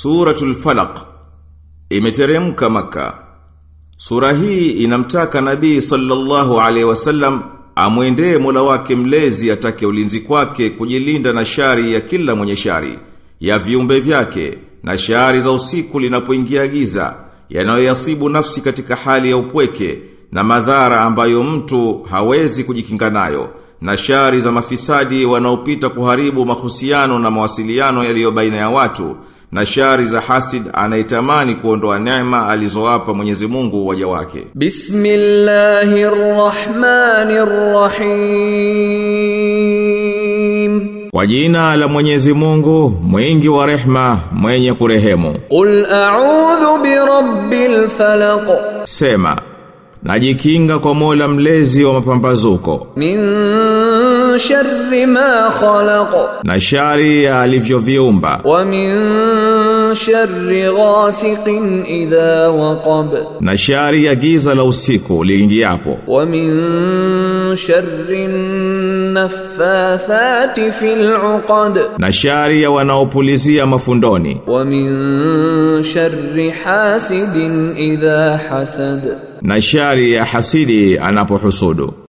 Suratul Falaq imeteremka maka. Sura hii inamtaka Nabii sallallahu alaihi wasallam amwendee Mola wake mlezi atake ulinzi kwake kujilinda na shari ya kila mwenye shari, ya viumbe vyake na shari za usiku linapoingia giza, yanayoyasibu nafsi katika hali ya upweke na madhara ambayo mtu hawezi kujikinga nayo na shari za mafisadi wanaopita kuharibu mahusiano na mawasiliano yaliyo baina ya watu na shari za hasid anayetamani kuondoa neema alizowapa Mwenyezi Mungu waja wake. Bismillahirrahmanirrahim. Kwa jina la Mwenyezi Mungu, mwingi wa rehma, mwenye kurehemu. Qul a'udhu bi rabbil falaq. Sema, najikinga kwa Mola mlezi wa mapambazuko Min sharri ma khalaq. na shari ya alivyoviumba Wa min sharri ghasiqin idha waqab. na shari ya giza la usiku liingiapo Wa min sharri naffathati fil 'uqad. na shari ya wanaopulizia mafundoni Wa min sharri hasidin idha hasad. na shari ya hasidi anapohusudu